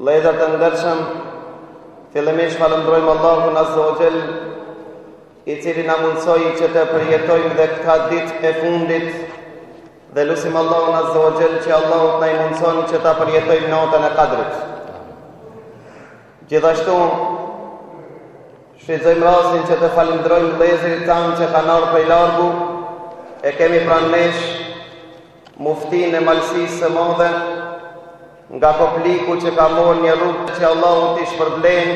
Vëllezër të ndershëm, fillimisht falënderojmë Allahun Azza wa Jell, i cili na mundësoi që të përjetojmë dhe këto ditët e fundit dhe lusim Allahun Azza wa Jell që Allahu të na e mundëson që ta përjetojmë natën e Kadrit. Gjithashtu shfrytëzojmë rastin që të falënderojmë vëllezërit tanë që kanë ardhur prej largu, e kemi pranë nesh Muftinë e Malësisë së Madhe, nga Kopliku që ka marrë një rrugë që Allahu ta shpërblen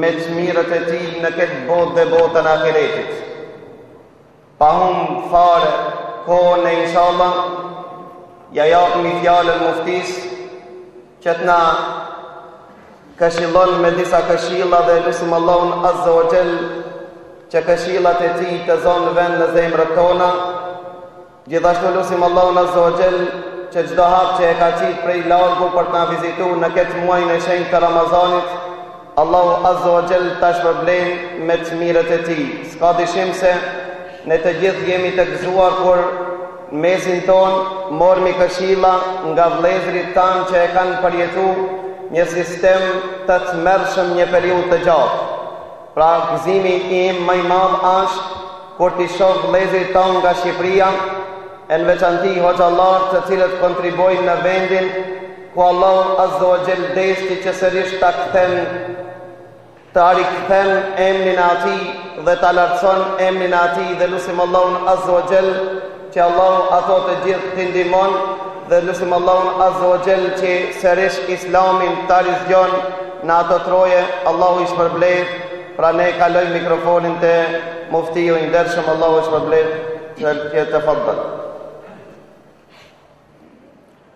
me të mirat e Tij në këtë botë dhe botën e ahiretit. Pa humbë fare kohën, inshallah, ia japmi fjalën muftisë, Që të na këshillon me disa këshilla dhe lusim Allahun Azza wa Jall që këshillat e tij të zonë vend në zemrat tona. Gjithashtu lusim Allahun Azza wa Jall që çdo hap që e ka qitë prej largu për të na vizitu në këtë muaj të shenjtë të Ramazanit, Allahu Azza wa Jall ta shpërblen me të mirat e Tij. S'ka dyshim se ne të gjithë jemi të gëzuar kur në mesin tonë marrmi këshilla nga vëllezërit tanë që e kanë përjetu një sistem të tmerrshëm një periudhë të gjatë. Pra gëzimi im ma i madh ashtë kur t'i shoh vëllezërit tanë nga Shqipëria, e në veçanti hoxhallarët të cilët kontribuojnë në vendin ku Allahu Azza wa Jell deshti që sërish ta kthen ta rikthen emrin e Tij dhe ta lartëson emrin e Tij dhe lusim Allahun Azza wa Gjell që Allahu ato të gjithë t'i ndihmon dhe lusim Allahun Azza wa Gjell që sërish islamin ta rizgjon në ato troje Allahu i shpërbleftë pra ne e kalojmë mikrofonin te muftiu i ndërshëm Allahu e shpërbleftë tefaddal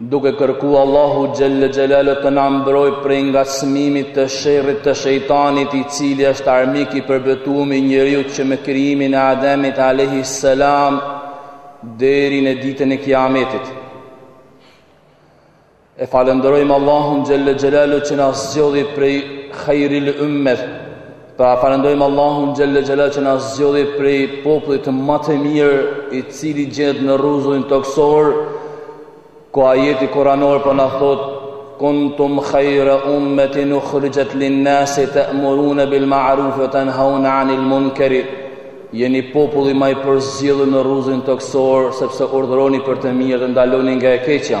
Duke kërku Allahu xhelle xhelalu të na mbrojë prej ngacmimit të sherrit të shejtanit i cili është armik i përbetum i njeriut që me krijimin e Ademit alejhi selam deri në ditën e Kiametit. E falënderojmë Allahun xhelle xhelalu që na zgjodhi prej khairil ummet Pra falënderojmë Allahun xhelle xhelal që na zgjodhi prej popullit ma të mirë, i cili gjendet në rruzullin tokësor, ku ajeti kuranor po na thotë kuntum khayra ummatin ukhrijat lin-nasi ta'muruna bil ma'ruf wa tanhauna 'anil munkar jeni populli ma i përzgjedhur në rruzullin tokësor sepse urdhëroni për të mirë dhe ndaloni nga e keqja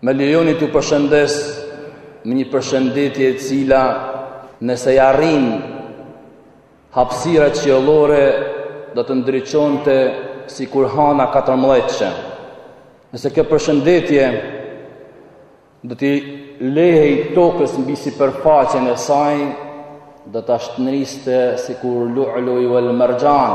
Më lejoni t'ju përshëndes me një përshëndetje e cila nëse ia arrin hapësirës qiellore do të ndriçonte sikur hana 14-shë. Nëse kjo përshëndetje do t'i lehej tokës mbi sipërfaqen e saj, do ta shndriste sikur lu'lu'u wal marjan.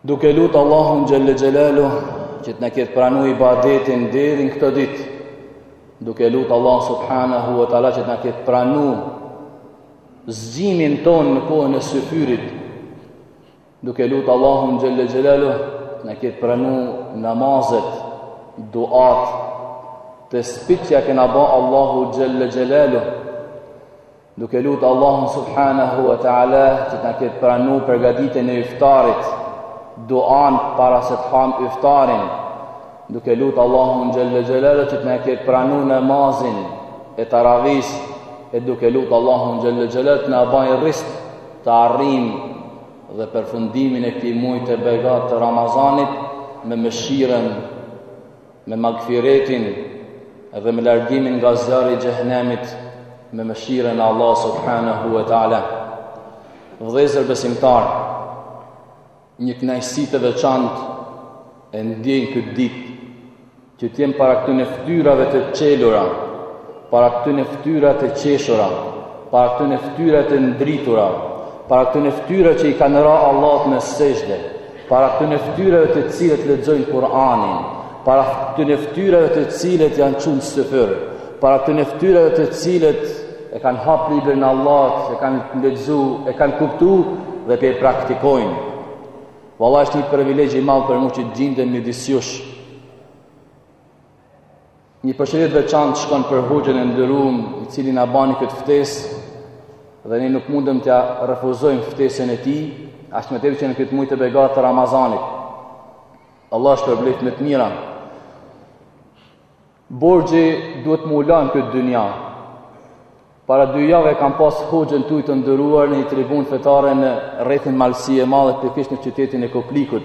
Duke lutë Allahun Xhel-le Xhelaluhu që të na ketë pranu ibadetin deri në këtë ditë, duke lutë Allahun Subhanahu wa Tala që të na ketë pranu zgjimin tonë në kohën e syfyrit, duke lutë Allahun Xhel-le Xhelaluhu të na ketë pranu namazet, duatë, tespihët që kena ba Allahu Xhel-le Xhelaluhu, Duke lutë Allahun subhanahu wa ta'ala që të na ketë pranu përgatitjen e iftarit, duanë para se të hamë iftarin, duke lutë Allahun xhel-le xhelaluhu që të na ketë pranu namazin e teravisë, e duke lutë Allahun xhel-le xhelaluhu të na bajë risk të arrijmë dhe përfundimin e këtij mujt të begatë të Ramazanit me mëshirën Me magfiretin dhe me largimin nga zjarri i xhehenemit me mëshirën e Allah subhanahu wa taala. Vëllezër besimtarë, një kënaqësi të veçantë e ndjej në këtë ditë që të jem para këtyne fytyrave të çelura para këtyne ftyrave të qeshura, para këtyne ftyrave të ndritura, para këtyne ftyrave që i kanë ra Allahut në sexhde, para këtyne ftyrave të cilët lexojnë Kur'anin, para këtyne ftyrave të cilët janë çu në syfyr, para këtyne ftyrave të cilët e kanë hapë librin e Allahut, e kanë lexu, e kanë kuptu dhe po e praktikojnë. Valla është një privilegj i madh për mu që gjindem midis jush, Një përshëndetje e veçantë shkon për Hoxhën e nderuar, i cili na bani këtë ftesë dhe ne nuk mundem t'ia refuzojmë ftesën e tij, aq më tepër që në këtë muaj të begatë të Ramazanit. Allahu e shpërbleftë me të mira. Borxhi duhet me u la në këtë dynja. Para dy javëve kam pas hoxhën tuj të nderuar në një tribunë fetare në rrethin Malësi e Madhe, pikërisht në qytetin e Koplikut.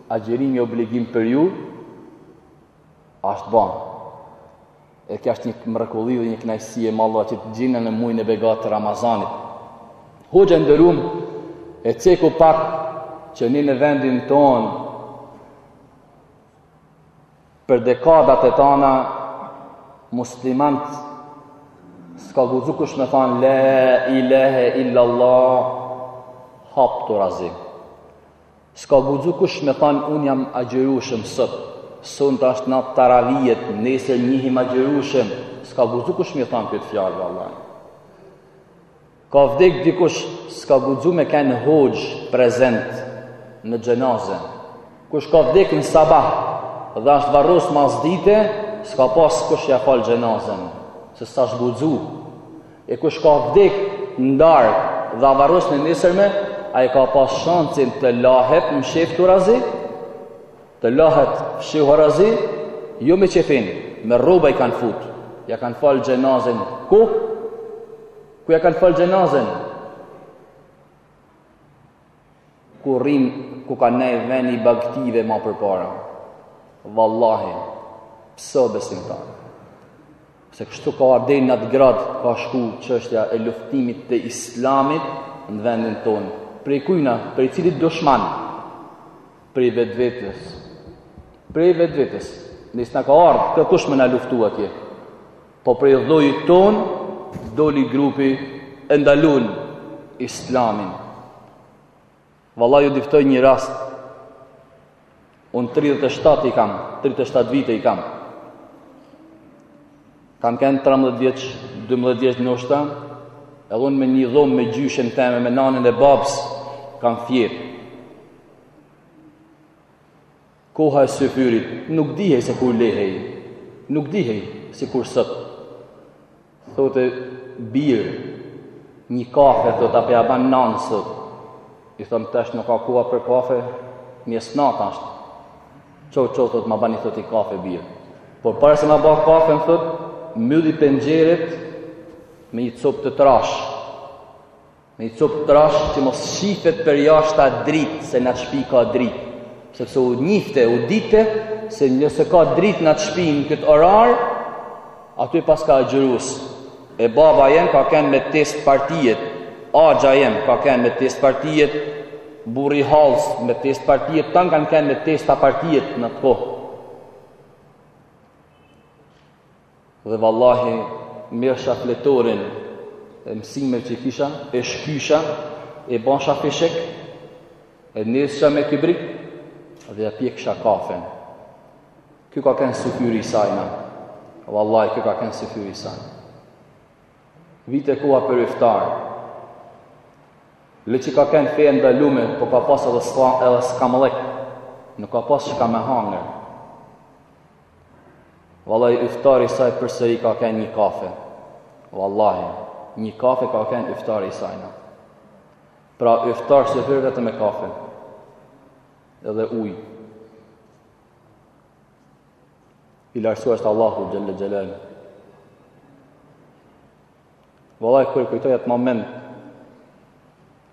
Agjërimi obligim për ju, asht ba. E kjo është një mrekulli dhe një knaqsi e madhe që të gjindena në mujin e begatë të Ramazanit. Hoxha i nderum e ceku pak që një në vendin tonë për dekada të tana muslimanët s'ka guzu kush me thanë la ilahe illallah haptazi S'ka guxu kush me than un jam agjërushem sot sonte asht nat taravijet nesër njihim agjërushem s'ka guxu kush me than kët fjalë vallaj ka vdek dikush s'ka guxu me ken hoxh prezent në xhenaze kush ka vdek në sabah dhe është varros masdite s'ka pas kush ja fal xhenazen se s'asht guxu E kush ka vdek në darkë dhe a varros në nesërme, ai ka pas shansin të lahet mshefturazi, të lahet fshehurazi, jo me qefin, me rroba i kanë fut, ja kanë falë xhenazen, ku? Ku ja kanë falë xhenazen? Ku rrin ku ka nej veni i bagtive ma përpara. Vallahi, pse o besimtar? Se kështu ka ardh deri në atë gradë, ka shku çështja e luftimit të islamit në vendin tonë. Prej kujna, prej cilit dushman, prej vetvetes, prej vetvetes, ne s'na ka ardhë kërkush me na luftu atje. Po prej llojit tonë doli grupi e ndalun islamin. Valla ju diftoj një rast. Unë 37 i kam, 37 vite i kam. Kam kënë 13 vjeç, 12 vjeç nashta, edhe unë me një dhomë me gjyshen teme, me nanën e babës, kam fjet. Koha e syfyrit nuk dihej se kur lehej, nuk dihej sikur sot. Thote birë, një kafe, thote a po ja ban nanës sot. I thomë tash nuk ka kohë për kafe, mjesnatë ashtë. Ço, ço, thote ma bani, thote i kafe birë. Por para se ma ba kafen, thote, mylli penxheret me një copë të trashë. Ni copë t'trash që mos shifet përjashta drita se n'at shpi ka drit. Sepse u njifte, u dite se nëse ka drit n'at shpi në këtë orar, aty paska agjërus. E baba jem ka ken me test partijet, axha jem ka ken me test partijet, burri i hallës me test partijet, tan kan ken me testa partijet n'at kohë. Dhe vallahi merrsha fletoren e mësimeve që kisha, e shkysha, e bajsha fishek, e nezsha me kibrit, dhe ja pjeksha kafen. Kjo ka kënë syfyri i sajna, vallaj, kjo ka kënë syfyri i sajna. Vite koha për iftarë, le që ka kënë feja e ndalume, po ka pas edhe ska, edhe skamllëk, nuk ka pas çka me hangër. Vallaj iftari i saj përsëri ka kanë një kafe. Vallaj, një kafe ka kanë iftari i sajna. Pra iftar sehyr vetëm me kafe. Edhe uj. I lartsu është Allahu xhelle xhelal. Vallaj kur e kujtoj atë moment,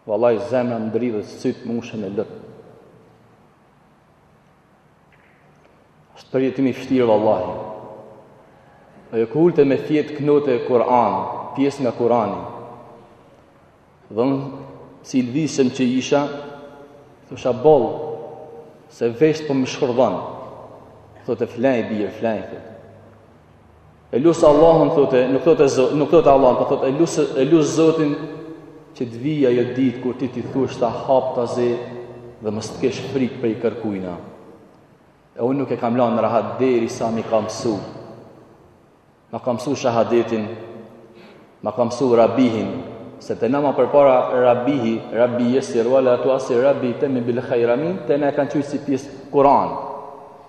vallaj zemra më dridhet, sytë më mushen me lot. Është përjetim i vështirë vallahi. Ajo kur u ulte me fjetë knote Kur'an, pjesë nga Kur'ani. Dhe unë si i lëvizshëm që isha, thusha boll, se veshtë po m'i shurdhon. Thote flej, bir, flej, thote. E lus Allahun thote, nuk thote Zot, nuk thote Allahun, po thote e lus e lus Zotin që të vijë ajo ditë kur ti t'i thuash ta haptazi dhe mos të kesh frikë prej kërkujna. E unë nuk e kam lanë rahat derisa m'i ka msu. Ma ka msu shahadetin, ma ka msu rabihin, se te na ma përpara rabihi, rabi jesir, wala tuasir rabi, temim bil khajr amin, te na e kanë qujt si pjesë Kur'an.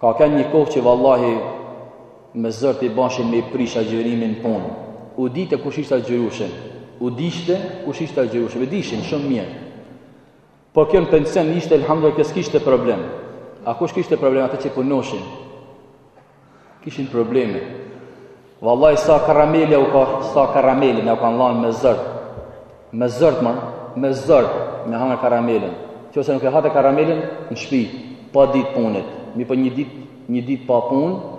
Ka kanë një kohë që vallahi me zort i bashin me i prish agjërimin n'punë. U dite kush ishte agjërushëm. U dishte kush ishte agjërushëm. E dishin shumë mirë. Po kjo në pension ishte, elhamdulillah, kjo s'kishte problem. A kush kishte problem ata që punoshin? Kishin probleme. Vallaj sa karamele u ka, sa karamele jau kanë dhanë me zort. Me zort me, me zort me hangër karamelen. Qoftë se nuk e hate karamelen në shpi, pa ditë punët. Mirëpo një ditë, një ditë pa punë,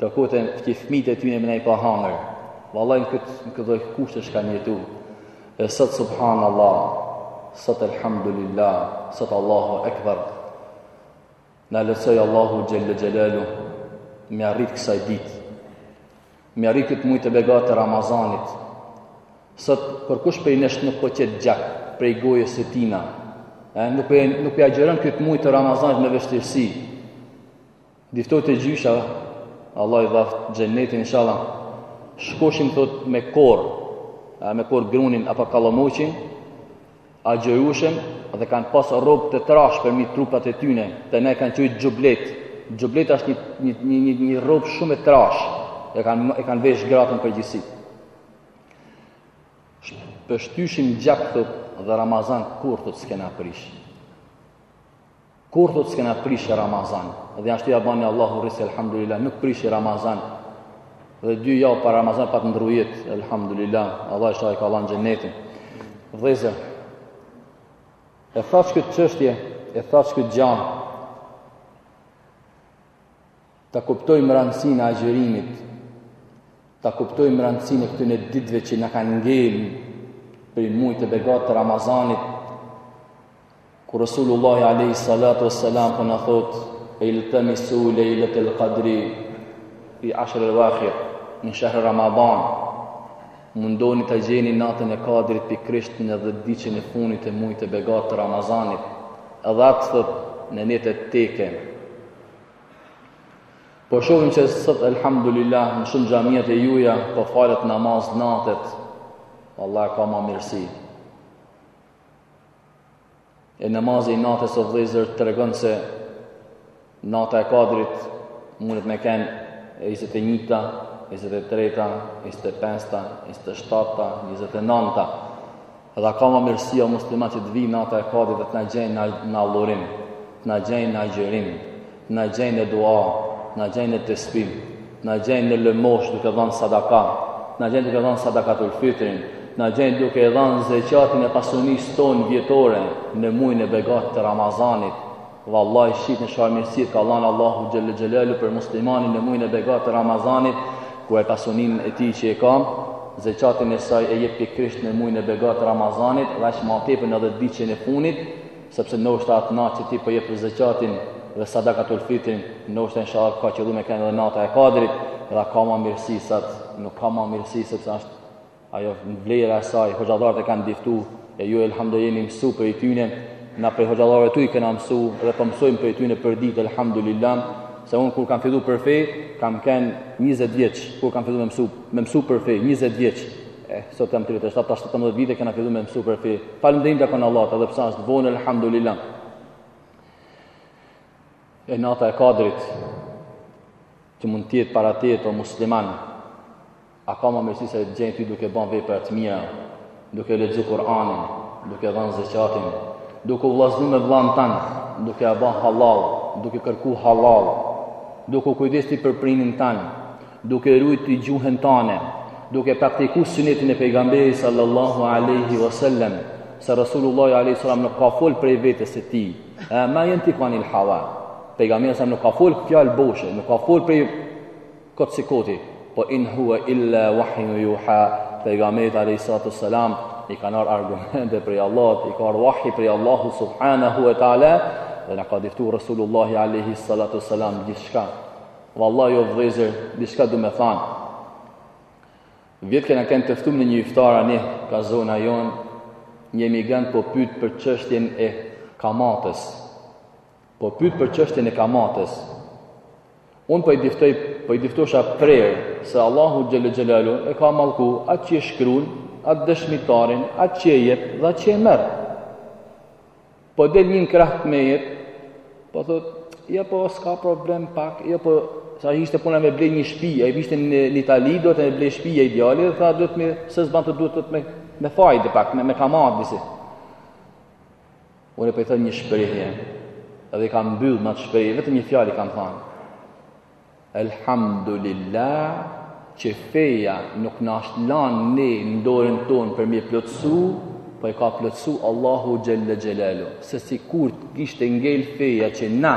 takote këta fmit e tyne me nej pa hangër. Vallaj në këtë, në këto kushtesh kanë jetu. E sot subhanallah, sot elhamdulillah, sot Allahu Ekber. Na lehtësoi Allahu xhelle xhelaluhu me arrit kësaj dite me arrit këtë muj të begatë të Ramazanit sot kërkush prej nesht nuk po qet gjak prej gojës tina e, nuk po e agjëron këtë muj të Ramazanit me vështirësi diftote gjyshja Allah i dhaft xhenetin inshallah shkoshim thot me korr me korr grunin apo kallamoqin agjërueshëm dhe kanë pas rrobë të trashë përmi trupat e tyne, te na e kanë qujt xhublet. Xhublet është një, një, një, një, një rrobë shumë e trashë, e kanë, e kanë vesh gratë në përgjithësi. Pështyshim gjak, thot, dhe Ramazan kurrë, thot, s'kena prishë. Kurrë thot s'kena prishë Ramazan Dhe ashtu ja bani Allahu rrisk Elhamdulillah Nuk prishi Ramazan Dhe dy javë para Ramazan pat ndrru jetë Elhamdulillah Allah inshallah i ka dhanë xhenetin Vllezër E thashë këtë çështje E thashë këtë gja Ta kuptojmë rëndësinë e agjërimit, ta kuptojmë rëndësinë e këtyre ditëve që na kanë ngel prej mujit të begatë të Ramazanit, ku Resulullah alayhi salatu wassalam po na thot iltamisu laylatul qadri fi ashr al-awakhir min shahr ramadan mundoni ta gjeni natën e kadrit pikërisht në 10 ditën e fundit të mujit të begatë të ramazanit edhe atë thot në netët teke Po shohim që sot elhamdulillah në shumë xhamiat e juja po falet namaz natet. Allah, a ka ma mirësi. E namazi i natës o vëllezër tregon se nata e kadrit munet me kenë e 21-ta, 23-ta, 25-ta, 27-ta, 29-ta. Edhe a ka ma mirësi o musliman që të vijë nata e kadrit dhe të na gjejnë në adhurim, të na gjejnë në agjërim, të na gjejnë në dua, të na gjejnë në tesbih, të na gjejnë në lëmosh duke dhanë sadaka, të na gjejnë duke dhanë sadakatul fitrin, të na gjejnë duke dhanë zeqatin e pasunisë tonë vjetore në mujn e begatë të Ramazanit. Vallahi shiqoni ça mirësi ka lanë Allahu Xhelle Xhelaluhu për muslimanin në mujnë e begatë të Ramazanit, ku e pasunin e tij që e ka, zeqatin e saj e jep pikrisht në mujnë e begatë të Ramazanit, dhe aq ma tepër në dhet ditshin e funit, sepse nëse atë natë që ti po jep zeqatin dhe sadakatul fitrin, nëse inshallah ka qëllu me kenë nata e kadrit, a ka ma mirësi, nuk ka ma mirësi, sepse është Ajo vlera e saj, hoxhallarët e kanë diftu, e ju elhamdu jeni mësu prej tyne, na prej hoxhallarëve tu kena mësu, dhe po mësojmë prej tyne për ditë, elhamdulillah, se unë kur kam fillu për fe, kam ken 20 vjeç, kur kam fillu me mësu, me mësu për fe, 20 vjeç, e, sot jam 37, 17 vite, kena fillu me mësu për fe, falënderimi i takon Allahut, edhe pse është vonë, elhamdulillah, e nata e kadrit, që mund të jetë para teje o musliman, A ka ma mirësi se të gjenë ty duke ba vepra të mira, duke lexu Kur'anin, duke dhanë zeqatin, duke u vllaznu me vllanë tan, duke ia ba hallall, duke kërku hallall, duke u kujdes ti për prinin tan, duke rujt ti gjuhën tane, duke praktiku synetin e pejgamberit sallallahu alaihi wasallam, se Rasulullah alaihi salam nuk ka fol prej vetes së tij. Ma yantiqanil hawa. Pejgamberi alaihi salam nuk ka fol fjalë boshe, nuk ka fol prej Kot si koti, por in huwa illa wahyu yuha, pejgamberit alayhi salatu wassalam i kanë ardhur argumente prej Allahut, i ka ardhur wahi prej Allahut subhanahu wa taala dhe na ka diftu Resulullah alayhi salatu wassalam gjithçka. Vallahi o vëllezër, diçka du me thanë. Vjet kena ken të ftum në një iftar anë ka zona jon, një emigrant po pyet për çështjen e kamates. Po pyt për çështjen e kamatës. Unë po i diftoj, po i diftosha prerë se Allahu xhel xhelalu e ka mallkue atë që e shkruan, atë dëshmitarin, atë që e jep dhe atë që e merr. Po del një krah tjetër, po thot, ja po s'ka problem pak, ja po sa ishte puna me blej një shtëpi, ai ishte në, në Itali, do të blejë shtëpi ai djali, dhe tha do të më se s'ban të duhet të me me fajde pak, me me kamatë disi. Unë po i thom një shprehje, edhe i kam mbyll me atë shprehje, vetëm një fjalë i kam thanë. Elhamdulillah, që feja nuk na asht lanë ne në dorën tonë për me e plotësu, po e ka plotësu Allahu xhele xhelalu. Se sikur të kishte ngelë feja që na,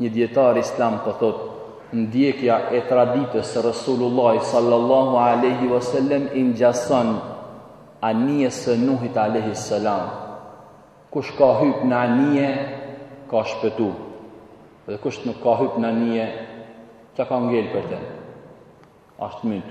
Një dijetar islam po thotë, ndjekja e traditës së Resulullahit sallallahu alaihi wasallam i ngjason anijes së Nuhit alaihi salam. Kush ka hyp në anije, ka shpëtu. Dhe kush nuk ka hyp në anije, çka ka ngel për të? Asht myt.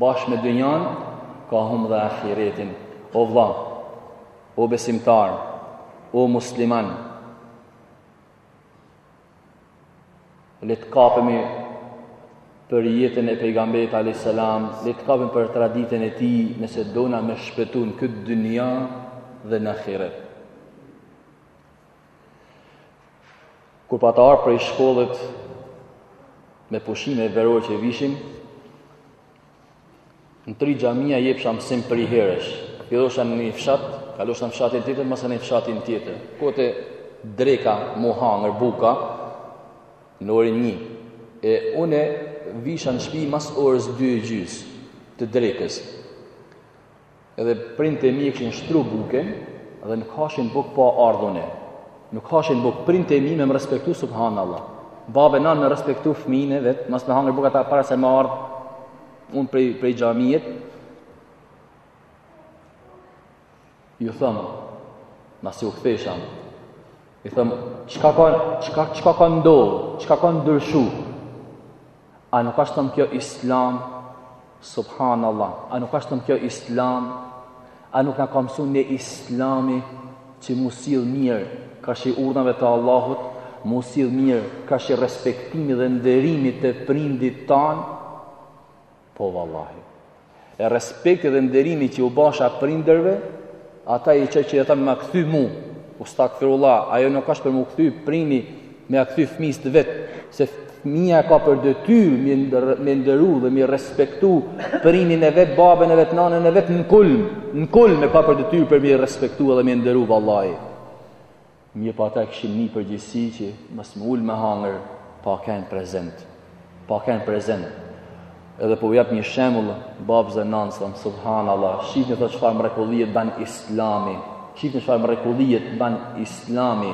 Bashkë me dynjan, ka hum dhe ahiretin. O vlla, o besimtar, o musliman, le të kapemi për jetën e pejgamberit alayhi salam, le të kapemi për traditën e tij, nëse dona me shpëtu në këtë dynja dhe në ahiret. Kur pata ardh prej shkollet me pushime verore që vishim, në tri xhamia jepsha mësim përnjiherësh. Fillosha në një fshat, kalosha në fshatin tjetër, masanej në fshatin tjetër. Koke dreka, m'u hangër buka, në orë një. E unë visha në shpi mas orës dy e gjys të drekës. Edhe prindt e mi e kishin shtru bukën dhe nuk hashin bukë pa ardh unë. Nuk hashin bukë prindt e mi me më respektu subhanallah. Babë e nanë me respektu fëminë e vet, mos me hangër bukë ata para se me ardhë unë prej, prej xhamijet. Ju thom, masi u këthesha, i thom, çka ka, çka, çka ka ndodh, çka ka ndryshu, A nuk asht tanë kjo islam? Subhanallah. A nuk asht tanë kjo islam? A nuk na ka msu neve islami që m'u sill mirë karshi urdhnave të Allahut, m'u sill mirë karshi respektimit dhe nderimit të prindve tanë? Po vallahi. E respekti dhe nderimi që u basha prindërve, ata i që që i thanë ma kthy mu, estagfirullah, ajo nuk asht për me kthy prini, me ia kthy fëmijës të vet, se fëmija e ka për detyrë me nderu dhe me respektu prinin e vet, babën e vet, nanën e vet në kulm, në kulm e ka për detyrë për me respektu dhe me nderu vallahi. Mirë po ata kishin një përgjegjësi që mos m'u ul me hangër, pa ken prezent. Pa ken prezent. Edhe po jap një shembull, babës dhe nënës, thon subhanallah, shihni ato çfarë mrekullie ban Islami. Shihni çfarë mrekullie ban Islami.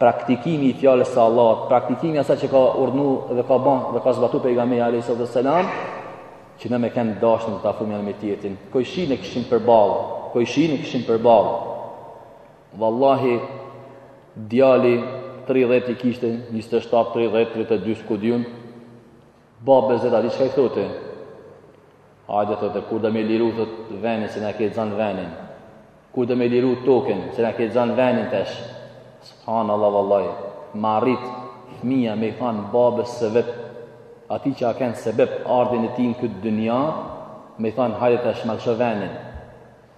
Praktikimi i fjalës së Allahut, praktikimi asaj që ka urdhëruar dhe ka bën dhe ka zbatuar pejgamberi alayhis salam, që ne me ken dashnia tafu njëni me tjetrin. Kojshinë e kishim përballë, kojshinë e kishim përballë. Vallahi djali 30 i kishte 27 30 32 skudiun babës vet a di çka i thote Hajde thote kur do me liru thot venin se na ke zan venin kur do me liru token se na ke zan venin tash subhanallah vallahi me arrit fëmija me i than babes se vet ati që a ken sebep ardhjen e tij në këtë dynja me i than hajde tash ma lësho venin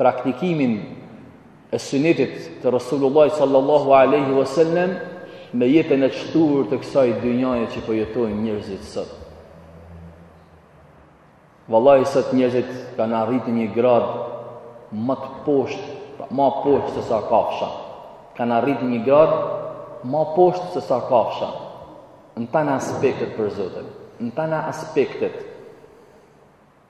praktikimin e sunetit të Rasulullah sallallahu alaihi wasallam me jetën e shthurt të kësaj dynjaje që po jetojnë njerëzit sot. Vallai sot njerëzit kanë arritur një grad ma të poshtë, pra ma poshtë se sa kafsha. Kanë arritur një grad ma poshtë se sa kafsha. Në tana aspektet për Zotin, në tana aspektet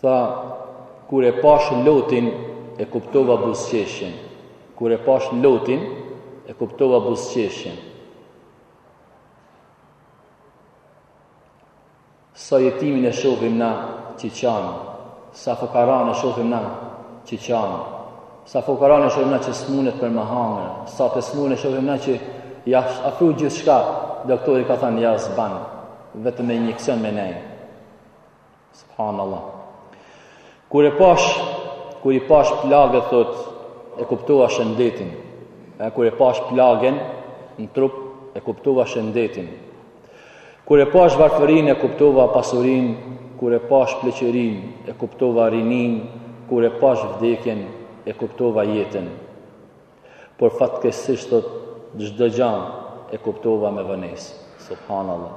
Tha, kur e pash lotin, e kuptova buzqeshjen. Kur e pash lotin, e kuptova buzqeshjen. Sa jetimin e shofim na që qanë, sa fukaran e shofim na që qanë, sa fukaran e shofim na që s'munet për me hangër, sa të smut e shofim na që asht afru gjithçka, doktori ka thënë, ja s'ban, vetëm me injeksion me nejë. Subhanallah. Kur e pash, kur i pash plagët thot, e kuptova shëndetin. E kur e pash plagën në trup, e kuptova shëndetin. Kur e pash varfërinë, e kuptova pasurinë, kur e pash pleqërinë, e kuptova rininë, kur e pash vdekjen, e kuptova jetën. Por fatkeqsisht thot, çdo gja e kuptova me vonesë. Subhanallah.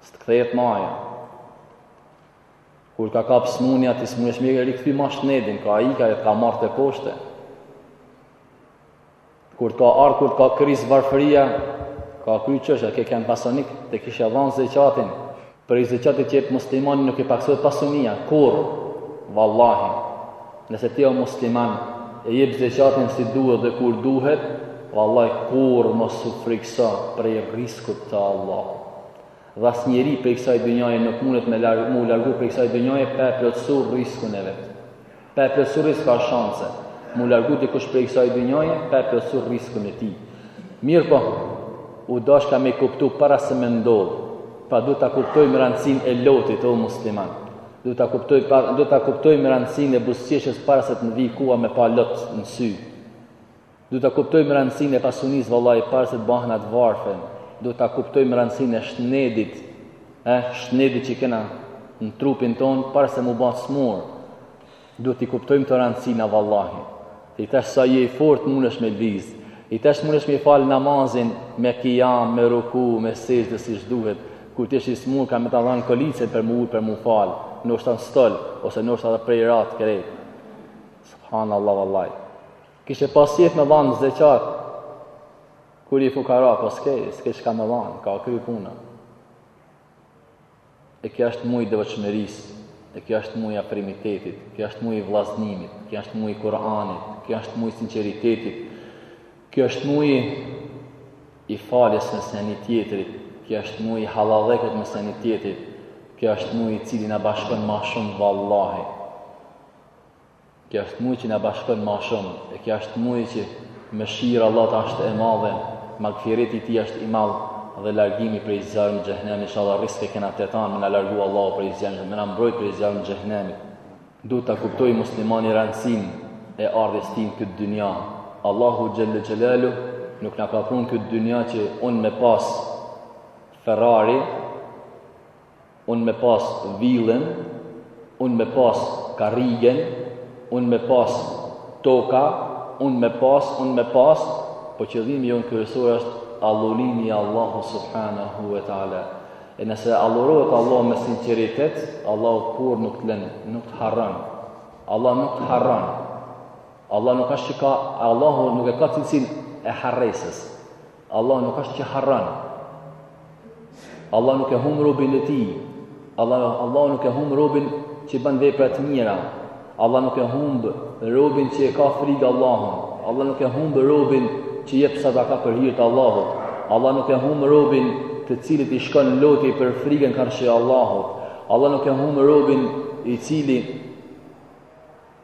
S'të kthehet ma ajo. Kur t'ka kap smunja, ti s'mundesh me e rikthy ma shnetin, ka ik e të ka marrë teposhte. Kur të ka ardh, kur të ka kris varfëria, u kry, qysh, a ke kënë pasonik, të kishe dhanë zeqatin, prej zeqatit që e jep muslimani nuk i paksohet pasunia, kurr, vallahi, Nëse ti o musliman e jep zekatin si duhet dhe kur duhet, vallaj kurrë mos u frikëso prej riskut të Allahut. Dhe as njeri prej kësaj dynjaje nuk mundet me largu, m'u largu prej kësaj dynjaje pa plotësu riskun e vet. Pa plotësu rrisk s'ka shanse m'u largu dikush prej kësaj dynjaje pa plotësu riskun e tij. Mirëpo, u dashka me i kuptu para se me ndodhë, pra duhet ta kuptojmë randësinë e lotit, o musliman. Duhet ta kuptoj, duhet ta kuptojmë rëndësinë e buzëqeshjes para se të na vijë koha me pa lot në sy. Duhet ta kuptojmë rëndësinë e pasunisë vallahi para se të bahena të varfën. Duhet ta kuptojmë rëndësinë e shnetit, e shnetit që kena në trupin tonë para se m'u ba smurë. Duhet t'i kuptojmë këto rëndësina vallahi. Ti tash sa je i fort mundesh me lëviz. Ti tash mundesh me e fal namazin me kijam, me ruku, me sexhde siç duhet. Kur të jesh i smurë kan me ta dhan kolicën për m'u për m'u fal. Nuk stan stol ose nuk stan prej rat krej. Subhanallahu vallahi. Kishe pas qejf me dhan zekat. Kur je fukara, po s'ke, s'ke çka me dhan, ka kry puna. E kjo është muaj i devotshmërisë, e kjo është muaj i afrimitetit, kjo është muaj i vllaznimit, kjo është muaj i Kur'anit, kjo është muaj i sinqeritetit. Kjo është muaj i faljes mes njeni-tjetrit, kjo është muaj i hallallëkut mes njeni-tjetrit. Kjo është muaj i cili na bashkon ma shumë vallahi. Kjo është muaj që na bashkon ma shumë, e kjo është muaj që mëshira e Allahut është e madhe, magfireti i tij është i madh dhe largimi prej zjarrit të xhehenemit, inshallah rrisk e kena të tanë, me na largu Allahu prej zjarrit, me na mbrojt prej zjarrit të xhehenemit. Duhet ta kuptojë muslimani rëndësinë e ardhjes së tij në këtë dynja. Allahu xhelle xhelaluhu nuk na ka prun n'këtë dynja që unë me pas Ferrari, Unë me pas villën, unë me pas karrigen, unë me pas toka, unë me pas, unë me pas, po qëllimi jonë kryesor është adhurimi i Allahut subhanahu wa taala. E nëse adhurohet Allahu me sinqeritet, Allahu kurrë nuk të len, nuk të harron. Allah nuk të harron. Allah nuk asht që ka, Allahu nuk e ka cilësinë e harresës. Allah nuk është që harron. Allah nuk e humb robin e tij. Allah Allahu nuk e humb robin që ban vepra të mira. Allah nuk e humb robin që e ka frikë Allahun. Allah nuk e humb robin që jep sadaka për hir të Allahut. Allah nuk e humb robin të cilit i shkon loti për frikën karshi Allahut. Allah nuk e humb robin i cili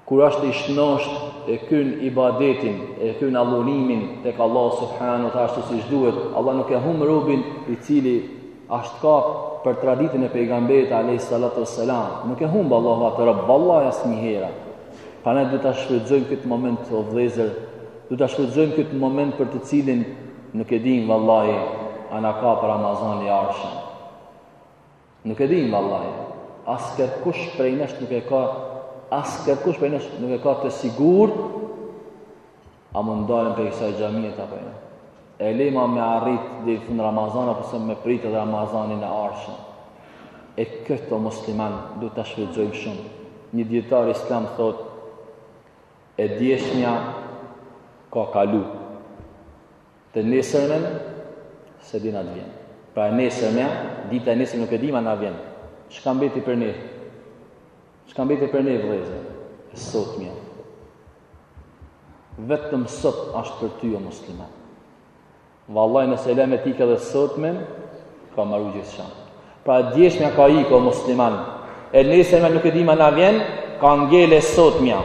Kur është i shnosht e kryn ibadetin, e kryn adhurimin tek Allah subhanehu te ashtu siç duhet, Allah nuk e hum robin i cili ashtë kap për traditën e pejgamberit alayhi salatu wassalam. Nuk e humb Allahu atë rob vallahi asnjëherë. Pra ne duhet ta shfrytëzojmë këtë moment o vëllezër, duhet ta shfrytëzojmë këtë moment për të cilin nuk e dimë vallahi a na kap Ramazani i ardhshëm. Nuk e dimë vallahi. As kërkush prej nesh nuk e ka as kërkush prej nesh nuk e ka të sigurt a mund dalim prej kësaj xhamie apo jo. E le ma me arrit deri fund Ramazan apo se me pritë edhe Ramazanin e ardhshëm. E këto musliman duhet ta shfrytzojmë shumë. Një dijetar islam thot, e djeshmja ka kalu. Të nesërmen, s'e di a të vjen. Pra e nesërmja, dita e nesërme nuk e dim a na vjen. Çka mbeti për ne? Çka mbeti për ne, vëllezër? E sotmja. Vetëm sot ashtë për ty, o musliman. Vallaj nëse e lamë t'ik edhe sotmen, ka maru gjithçka. Pra e djeshmja ka ikë o musliman E nesërmja nuk e dim a na vjen Ka ngel e sotmja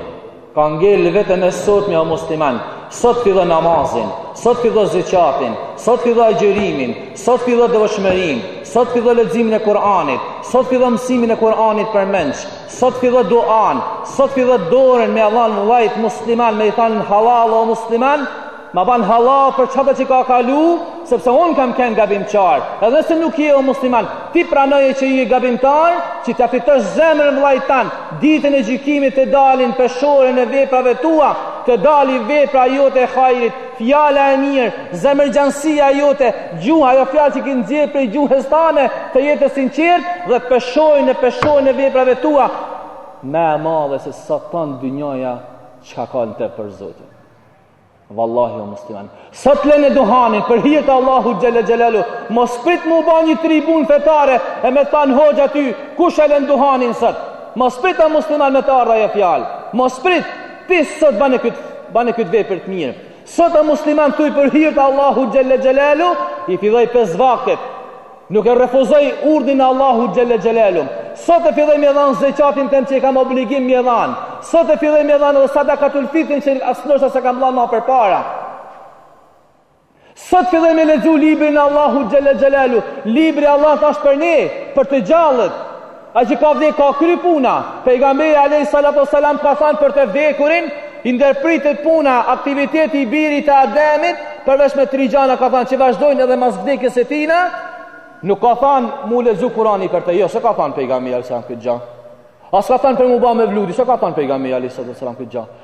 Ka ngel vetëm e sotmja o musliman Sot fillo namazin Sot fillo zeqatin Sot fillo agjërimin Sot fillo devotshmërinë Sot fillo leximin e Kur'anit Sot fillo mësimin e Kur'anit përmendsh Sot fillo duan Sot fillo dorën me ia dhan vllajt musliman Me i thanë hallall o musliman Ma ban hallall për qatë që ka kalu, sepse unë kam kënë gabimtar. Edhe nëse nuk je o musliman, ti pranoje që je gabimtar, që ta fitosh zemrën e vllajt tan, ditën e gjykimit të dal n'peshoren e veprave tua, të dal vepra jote e hajrit, fjala e mirë, zemërgjansia jote, gjuha, ajo fjalë që ke nxjerr prej gjuhës tane, të jetë e sinqert dhe peshon në peshoren e veprave tua, ma e madhe se sa tan dynjaja çka ka n'te për Zotin. Vallahi o musliman. Sot lene duhanin për hir të Allahut xhelle xhelalu. Mos prit mu ba një tribun fetare e me than hoxha aty kush e len duhanin sot. Mos prit o musliman me t'ardh ajo fjalë. Mos prit ti sot bane këtë bane këtë vepër të mirë. Sot o musliman thuj për hir të Allahut xhelle xhelalu i filloj pes vaktet. Nuk e refuzoj urdhnin e Allahut xhelle xhelalu. Sot e filloj me dhan zeqatin tem që e kam obligim me dhan. Sot e filloj me dhan edhe sadakatul fitrin që ndoshta s'e kam dhan ma përpara. Sot filloj me lexu librin e Allahut xhelle xhelalu. Libri i Allahut asht për ne, për të gjallët. Ai që ka vdekë ka kry puna. Pejgamberi alayhi salatu wasalam ka thanë për të vdekurin, i ndërpritet puna, aktiviteti i birit të Ademit, përveç me tri gjana ka thanë që vazhdojnë edhe mas vdekjes së tina. Nuk ka thanë mu lexu Kurani për të, jo, s'e ka thanë pejgamberi alayhi salatu wasalam këtë gja. As ka thanë për mu ba mevludi, s'e ka thanë pejgamberi alayhi salatu wasalam këtë gja.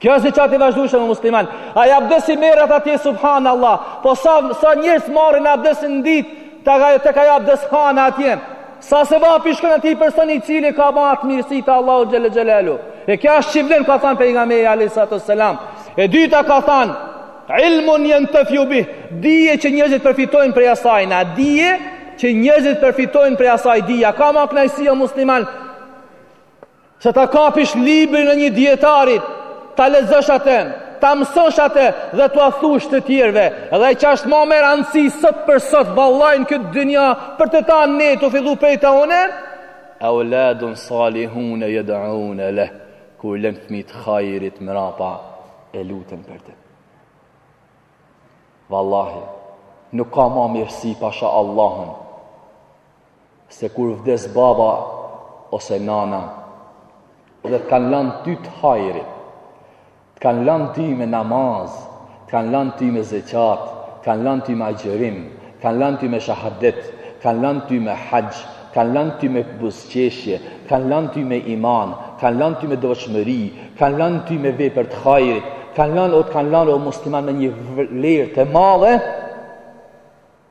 Kjo asht diçka e vazhdueshme o musliman. Ai abdesi merret atje subhanallahu. Po sa sa njerëz marrin abdesin në ditë, tek ajo tek ajo abdeshana atje. Sa sevap i shkon atij personi i cili ka ba atë mirësi te Allahu xhel xhelalu. E kjo asht qi vlen ka thanë pejgamberi alayhi salatu selam. E dyta ka thanë ilmun yantafiu bih, dije që njerëzit përfitojnë prej asaj, na dije që njerëzit përfitojnë prej asaj dija. Ka ma kënaqësi o musliman Se ta kapish librin e një dijetari, ta lexosh atë, ta mësosh atë dhe t'ua thush të tjerëve, dhe që asht ma me rëndësi sot për sot vallahi n'këtë dynja për të tanë ne tu fillu prej te unë, euladun salihun jed'une leh, kur i len fmijt t'hajrit mrapa e luten për të. Vallahi, nuk ka ma mirësi pasha Allahun, se kur vdes baba ose nana dhe të kanë lanë ty të hajrit të kanë lanë ty me namaz të kanë lanë ty me zeqat të kanë lanë ty me agjerim të kanë lanë ty me shahadet të kanë lanë ty me haxh të kanë lanë ty me buzqeshje të kanë lanë ty me iman të kanë lanë ty me devotshmëri të kanë lanë ty me vepër të hajrit të kanë lanë o të kanë lanë o musliman me një vlerë të madhe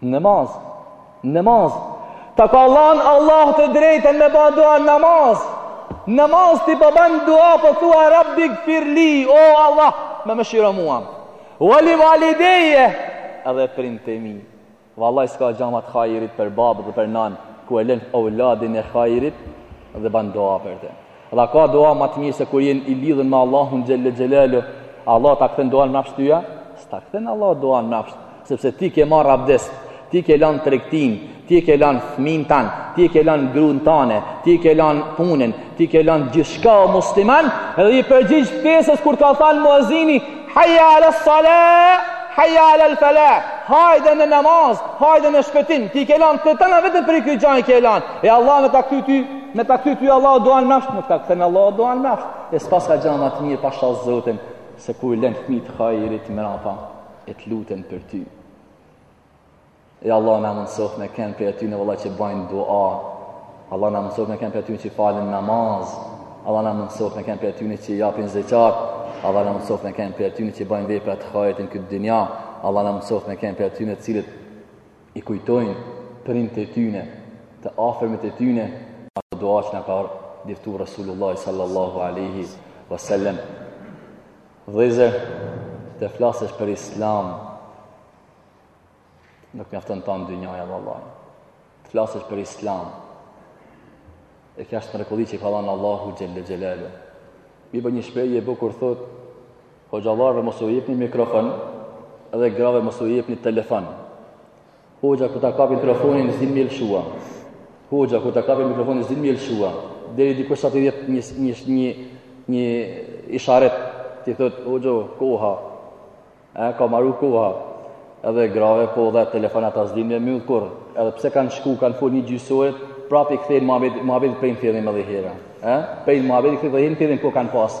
Namaz. Namaz. Ta ka lan Allah të drejtën me ba dua namaz. Namaz ti po ban dua po thua Rabbi gfirli, o Allah, më mëshiro mua. Wali walideje, edhe prindt e mi. Vallai s'ka gja ma të hajrit për babë dhe për nanë, kur e len evladin e hajrit dhe ban dua për të. Dhe a ka dua ma të mirë se kur je i lidhun me Allahun xhel xhelalu, Allah ta kthen duan mrapsht tyja? S'ta kthen Allah duan mrapsht, sepse ti ke marrë abdes, ti ke lanë tregtinë, ti ke lanë fëminë tan, ti ke lanë grunë tane, ti ke lanë punën, ti ke lanë gjithçka o musliman, edhe i përgjigj ftesës kur ka thanë muezini, hayya ala sala, hayya ala fala, hajde në namaz, hajde në shpëtim, ti ke lanë të tana vetëm për këtë gja i ke lanë. E Allah me ta kthy ty Me ta kthy ty Allahu duan mrapsht, nuk ta kthen Allahu duan mrapsht. E s'paska gja ma të mirë pasha Zotin se kur i len fmijt t'hajrit mrapa e të luten për ty. E Allah na mundësoftë me ken prej atyne evladve që bajnë dua. Allah na mundësoftë me ken prej atyne që falin namaz. Allah na mundësoftë me ken prej atyne që japin zeqat. Allah na mundësoftë me ken prej atyne që bajnë vepra të hajrit në këtë dynja. Allah na mundësoftë me ken prej atyne të cilët i kujtojnë prindt e tyne, të afërmit e tyne, atë dua që na ka diftu Rasulullah sallallahu aleyhi vësallem. Vllezër, të flasësh për islam, nuk mjafton tanë dynjaja, vallahi. Të flasësh për islam, e kjo asht mrekulli që ka dhanë Allahu xhele xhelaluhu. Mirëpo një shprehje e bukur thotë, Hoxhallarve mos u jepni mikrofon edhe grave mos u jepni telefon. Hoxha kur ta kapi mikrofonin s'din me e lëshua. Hoxha kur ta kapi mikrofonin s'din me e lëshua. Deri diku sa t'i jep një një një një isharet t'i thotë hoxhë koha. Ka maru koha? Edhe grave po dhe telefon ata s'din me mbyll kurrë. Edhe pse kanë shku kanë fol një gjysë ore, prapë i kthejnë muhabet muhabet prej fillimi edhe i herë. Ë? Prej muhabetit kthejnë fillim ku kanë pas.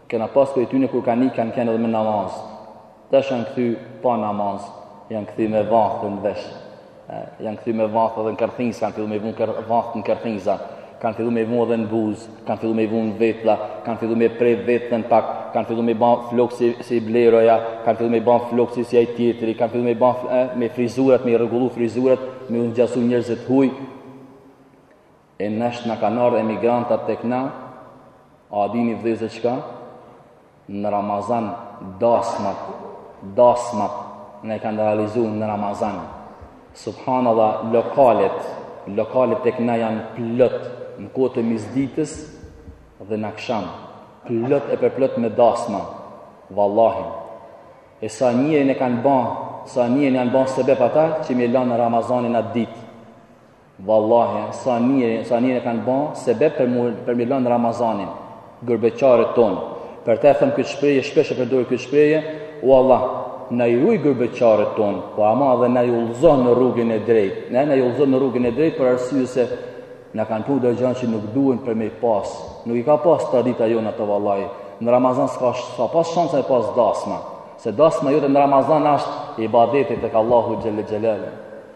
Kena pas prej tyne kur kanë ik kanë kenë edhe me namaz. Tash janë kthy pa namaz, janë kthy me vathë edhe në veshë. Janë kthy me vathë edhe në kërthizë, kanë fillu me i vunë vathë në kërthiza. Kanë fillu me i vunë edhe në buzë, kanë fillu me i vunë në vetulla, kanë fillu me pre veten pak, kanë fillu me i ba flokët si, si Bleroja, kanë fillu me i ba flokët si si ai tjetri, kanë fillu me i ba me frizurat, me i rregullu frizurat, me u ngjasu njerzit huj. E tash na kanë ardh emigrantat tek na, a dini vëllezër çka? Në Ramazan dasmat, dasmat na e kanë realizu në Ramazan. Subhanallah, lokalet, lokalet tek na janë plot në kohë të mesditës dhe në aksham, plot e përplot me dasma. Vallahi. E sa njerin e kanë ba, sa njerin janë ba sebep ata që me e lanë Ramazanin atë ditë. Vallahi, sa njerin, sa njerin e kanë ba sebep për, mu, për me lanë Ramazanin, gurbetqarët tonë. Për atë them këtë shprehje, shpesh e përdori këtë shprehje, o Allah, na i ruj gurbetqarët tonë, po ama edhe na i udhëzo në rrugën e drejtë, edhe na i udhëzo në rrugën e drejtë, për arsye se na kanë pru do gjëna që nuk duhen për me i pas, nuk i ka pas tradita jonë ato vallahi, në Ramazan s'ka s'ka pas shansa me pas dasma, se dasma jote në Ramazan asht ibadeti tek Allahu Xhele Xhelal.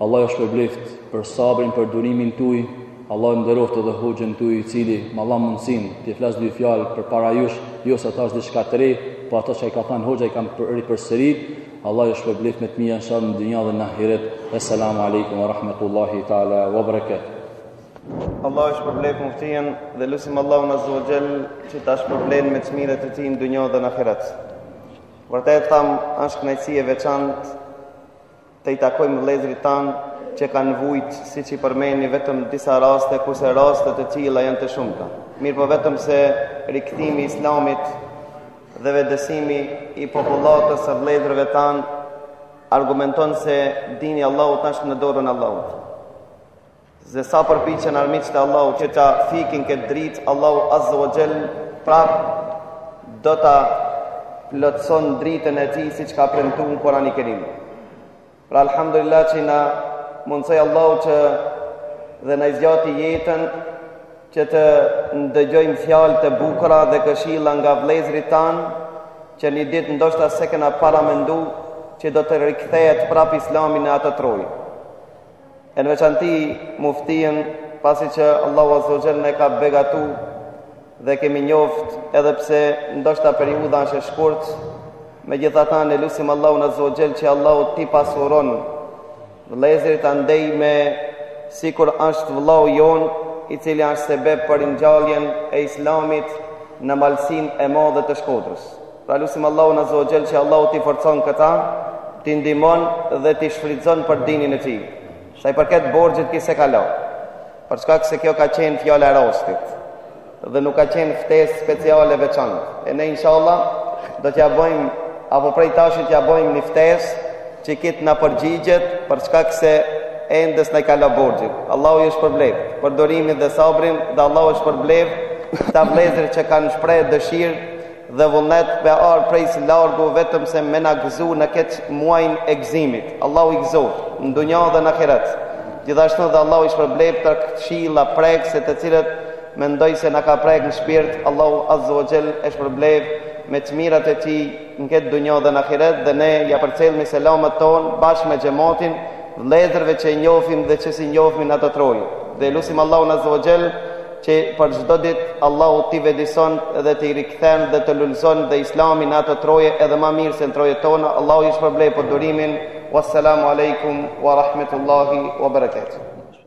Allah ju shpërblift për sabrin për durimin tuj, Allah ju nderoft edhe hoxhën tuj i cili ma dha mundësin të flas dy fjalë për para jush, jo se thash diçka të re, po ato që i ka thënë hoxha i kam ripërsërit. Allah ju shpërblift me të mira inshallah në dynja dhe në ahiret. Assalamu alaikum wa rahmatullahi taala wa barakatuh. Allahu e shpërbleftë muftiun dhe lusim Allahun aze ve xhel që ta shpërblen me të mirat e tij në dunja dhe në ahiret. Vërtet tham asht knaqësi e veçantë Të i takojmë vëllezërit tanë që kanë vujt, siç i përmeni vetëm disa raste, kurse raste të tilla janë të shumta. Mirpo vetëm se rikthimi i Islamit dhe vetëdijesimi i popullatës së vëllezërve tanë argumenton se dini i Allahut asht në dorën e Allahut. Se sa përpiqen armiqtë e Allahut që ta fikin këtë dritë, Allahu Azza wa Jall prap do ta plotëson dritën e tij siç ka premtuar në Kur'anin e Kerim. Pra alhamdulillah që na mundësoj Allahu që dhe na zgjati jetën që të ndëgjojmë fjalë të bukura dhe këshilla nga vëllezërit tanë që një ditë ndoshta s'e kena paramendu që do të rikthehet prap islami në ato troje. e në veçanti muftijen pasi që Allahu Azza wa Jall na ka begatu dhe kemi njoft edhe pse ndoshta periudha është e shkurt megjithatë ne lutim Allahun Azza wa Jall që Allahu t'i pasuron vëllezërit andej me sikur është vëllau jonë i cili është sebeb për ngjalljen e islamit në Malësinë e Madhe të Shkodrës Ta lusim Allahun Azza wa Jall që Allahu t'i forcon këta, t'i ndihmon dhe t'i shfrytëzon për dinin e tij. Sa i përket borxhit që e ka lanë. Për shkak se kjo ka qenë fjala e rastit dhe nuk ka qenë ftesë speciale veçantë. E ne inshallah do t'ja bojmë apo prej tashit t'ja bojmë një ftesë që ky t'na përgjigjet për shkak se ende s'na e ka la borxhin. Allahu e shpërbleftë për durimin dhe sabrin, dhe Allahu i shpërbleftë këta vllezër që kanë shpreh dëshirë dhe vullnet me ardh prej së largu vetëm se me na gëzu në ket muajn e gëzimit Allahu i gëzoftë në dunja dhe në ahiret gjithashtu dhe Allahu e shpërbleft për këshilla prekëse të cilat mendoj se na ka prek në shpirt Allahu azza wa jall e shpërbleft me të mirat e tij në këtë dunja dhe në ahiret dhe ne ja përcjellmi selamet tona bashkë me xhamatin vëllezërve që i njofim dhe që s'i njofim në ato troje dhe lusim Allahun azza wa jall Që për çdo ditë Allahu t'i vetëdijeson dhe t'i rikthen dhe të lulëzon dhe Islami n'ato troje edhe më mirë se në trojet tona. Allahu ju shpërbleftë për durimin. Wassalamu alaikum wa rahmetullahi wa barakatuh.